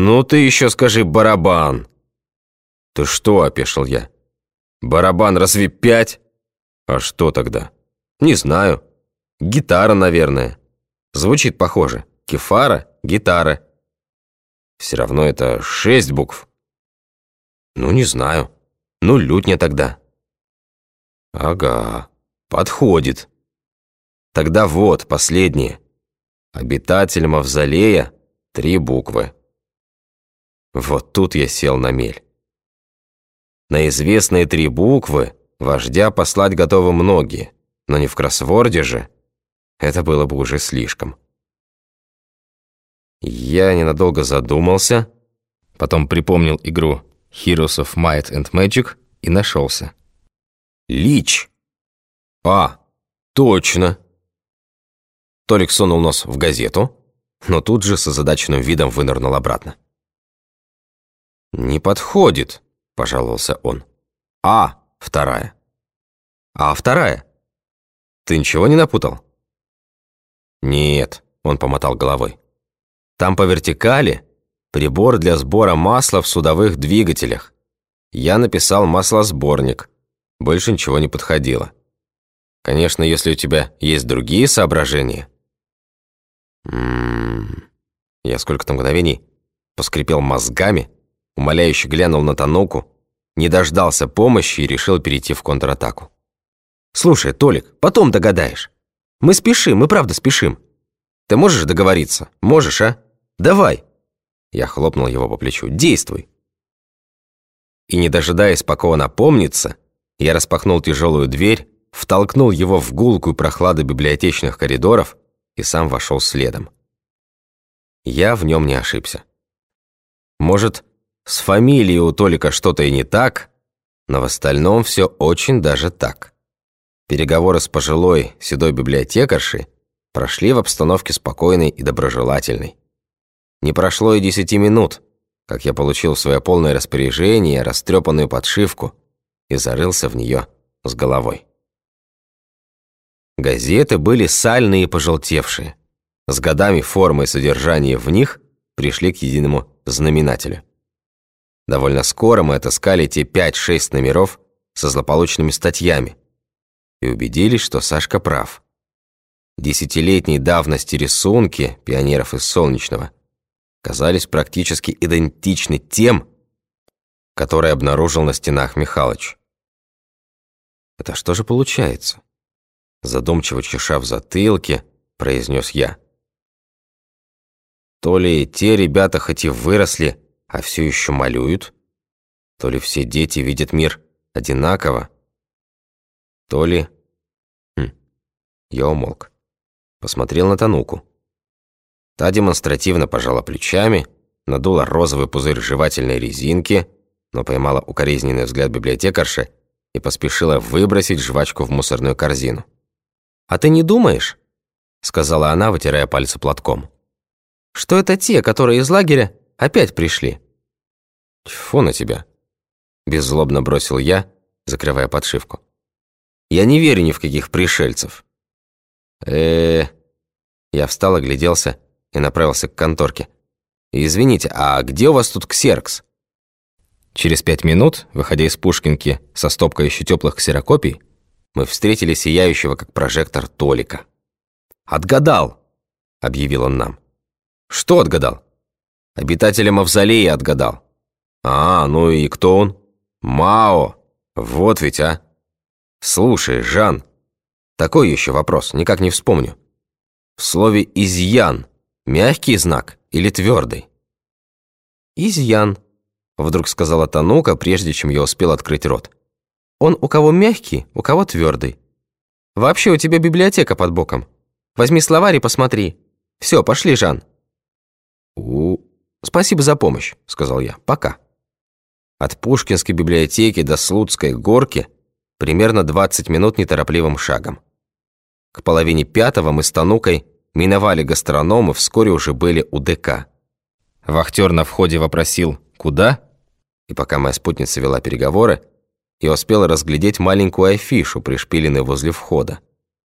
«Ну ты еще скажи барабан!» «Ты что?» – опешил я. «Барабан разве пять?» «А что тогда?» «Не знаю. Гитара, наверное. Звучит похоже. Кефара, гитара. Все равно это шесть букв». «Ну, не знаю. Ну, лютня тогда». «Ага, подходит. Тогда вот, последнее. Обитатель мавзолея – три буквы». Вот тут я сел на мель. На известные три буквы вождя послать готовы многие, но не в кроссворде же. Это было бы уже слишком. Я ненадолго задумался, потом припомнил игру Heroes of Might and Magic и нашелся. Лич. А, точно. Толик сунул нос в газету, но тут же с озадаченным видом вынырнул обратно. «Не подходит», – пожаловался он. «А, вторая». «А вторая?» «Ты ничего не напутал?» «Нет», – он помотал головой. «Там по вертикали прибор для сбора масла в судовых двигателях. Я написал маслосборник. Больше ничего не подходило. Конечно, если у тебя есть другие соображения». «М-м-м...» Я сколько-то мгновений поскрипел мозгами, Умоляюще глянул на Таноку, не дождался помощи и решил перейти в контратаку. «Слушай, Толик, потом догадаешь. Мы спешим, мы правда спешим. Ты можешь договориться? Можешь, а? Давай!» Я хлопнул его по плечу. «Действуй!» И не дожидаясь, пока он опомнится, я распахнул тяжелую дверь, втолкнул его в гулкую прохладу библиотечных коридоров и сам вошел следом. Я в нем не ошибся. Может, с фамилией у Толика что-то и не так, но в остальном все очень даже так. Переговоры с пожилой седой библиотекаршей прошли в обстановке спокойной и доброжелательной. Не прошло и десяти минут, как я получил свое полное распоряжение растрепанную подшивку и зарылся в нее с головой. Газеты были сальные и пожелтевшие. С годами формы и содержание в них пришли к единому знаменателю. Довольно скоро мы отыскали те 5-6 номеров со злополучными статьями и убедились, что Сашка прав. Десятилетней давности рисунки пионеров из Солнечного казались практически идентичны тем, которые обнаружил на стенах Михалыч. «Это что же получается?» Задумчиво чеша в затылке, произнес я. То ли те ребята хоть и выросли, а все еще малюют? То ли все дети видят мир одинаково, то ли... Хм. Я умолк. Посмотрел на Тануку. Та демонстративно пожала плечами, надула розовый пузырь жевательной резинки, но поймала укоризненный взгляд библиотекарши и поспешила выбросить жвачку в мусорную корзину. «А ты не думаешь?» — сказала она, вытирая пальцы платком. «Что это те, которые из лагеря Опять пришли». «Тьфу на тебя», – беззлобно бросил я, закрывая подшивку. «Я не верю ни в каких пришельцев». э, -э Я встал, огляделся и направился к конторке. «Извините, а где у вас тут ксеркс?» Через пять минут, выходя из Пушкинки со стопкой еще теплых ксерокопий, мы встретили сияющего, как прожектор, Толика. «Отгадал!» – объявил он нам. «Что отгадал?» Обитателя мавзолея отгадал. А, ну и кто он? Мао. Вот ведь, а. Слушай, Жан, такой еще вопрос, никак не вспомню. В слове «изъян» мягкий знак или твердый? «Изъян», — вдруг сказала Танука, прежде чем я успел открыть рот. «Он у кого мягкий, у кого твердый. Вообще у тебя библиотека под боком. Возьми словарь и посмотри. Все, пошли, Жан». «У, «Спасибо за помощь», — сказал я. «Пока». От Пушкинской библиотеки до Слуцкой горки примерно 20 минут неторопливым шагом. К половине пятого мы с Танукой миновали гастрономы, вскоре уже были у ДК. Вахтер на входе вопросил «Куда?» И пока моя спутница вела переговоры, я успел разглядеть маленькую афишу, пришпиленную возле входа.